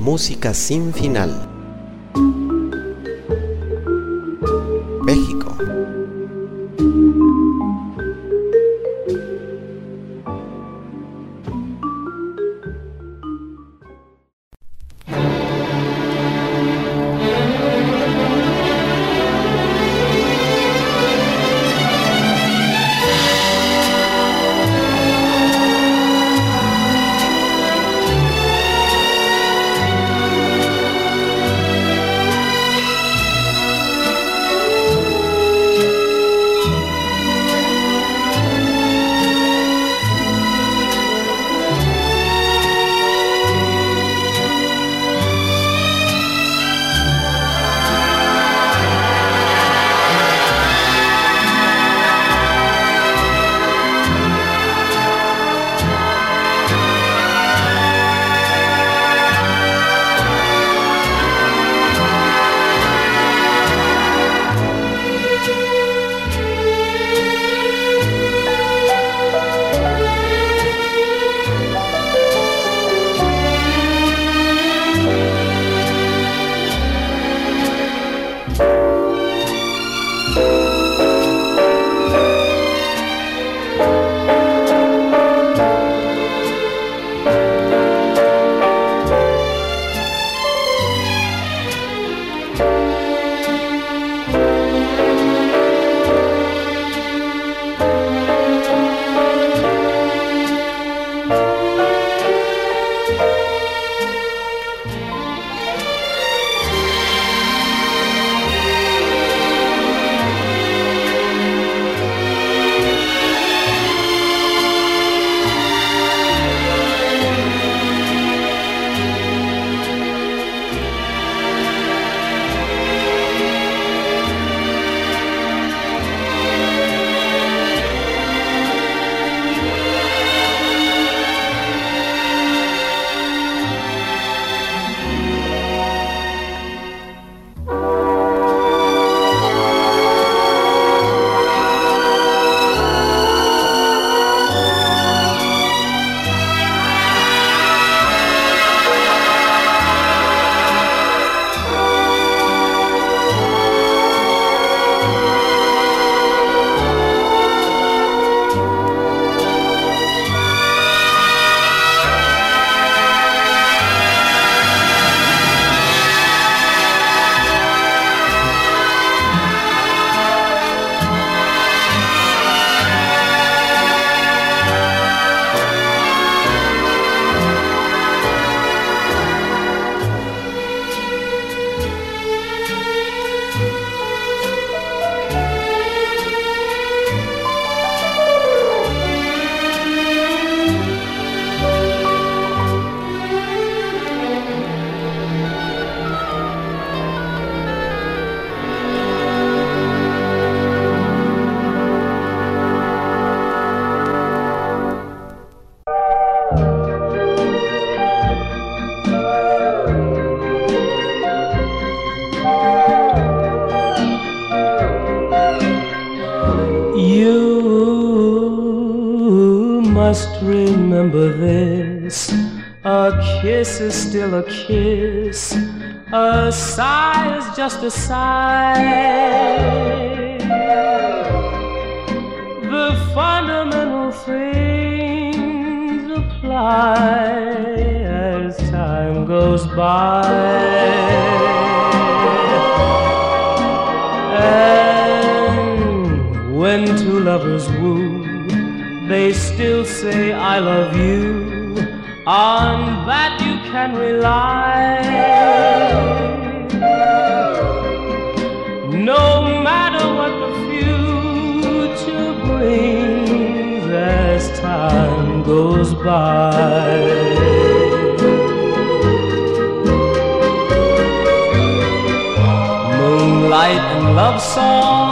Música sin final. Still a kiss. A sigh is just a sigh. The fundamental things apply as time goes by. And when two lovers woo, they still say, I love you. On that you can rely. No matter what the future brings as time goes by. Moonlight and love songs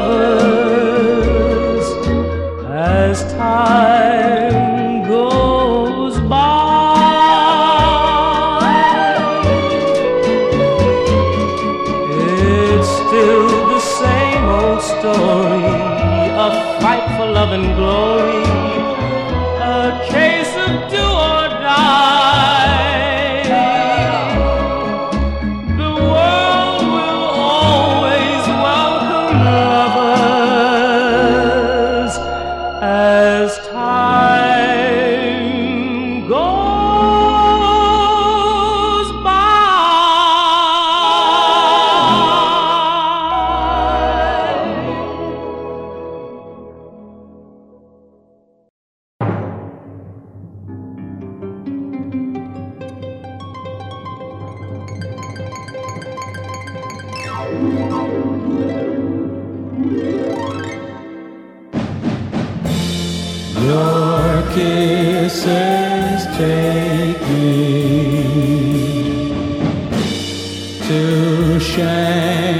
Lovers Your kisses take me to Shangri-La.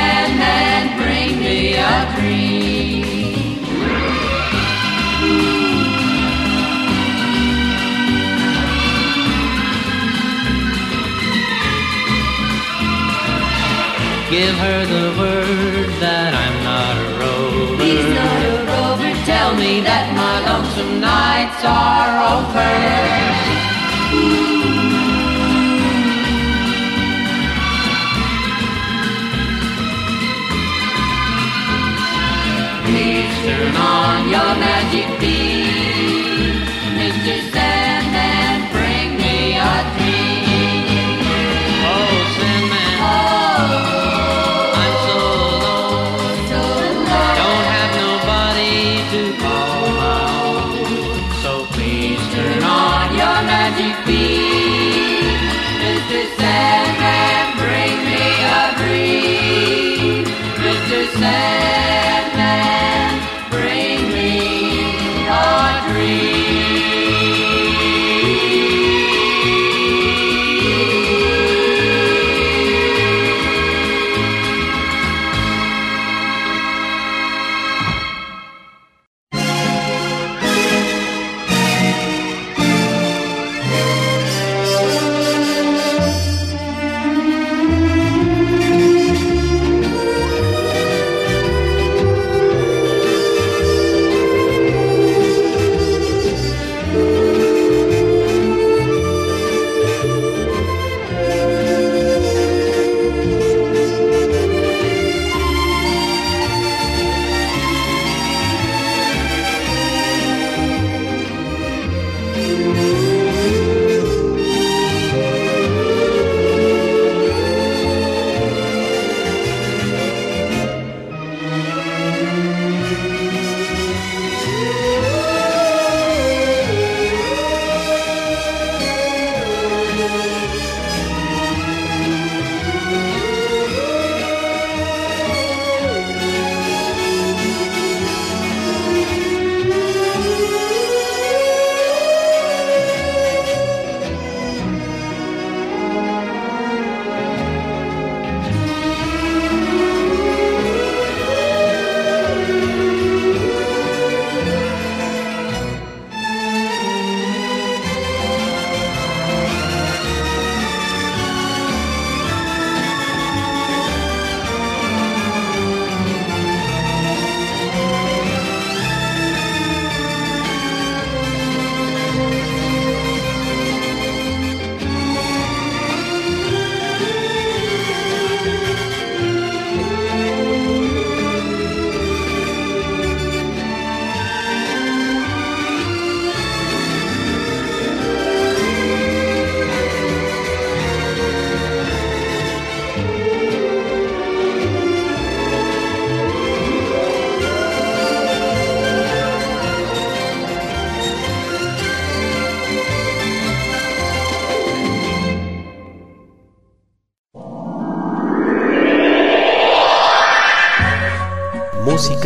the word that I'm not a rover. He's not a rover. Tell me that my lonesome nights are over. Your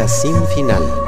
sin final.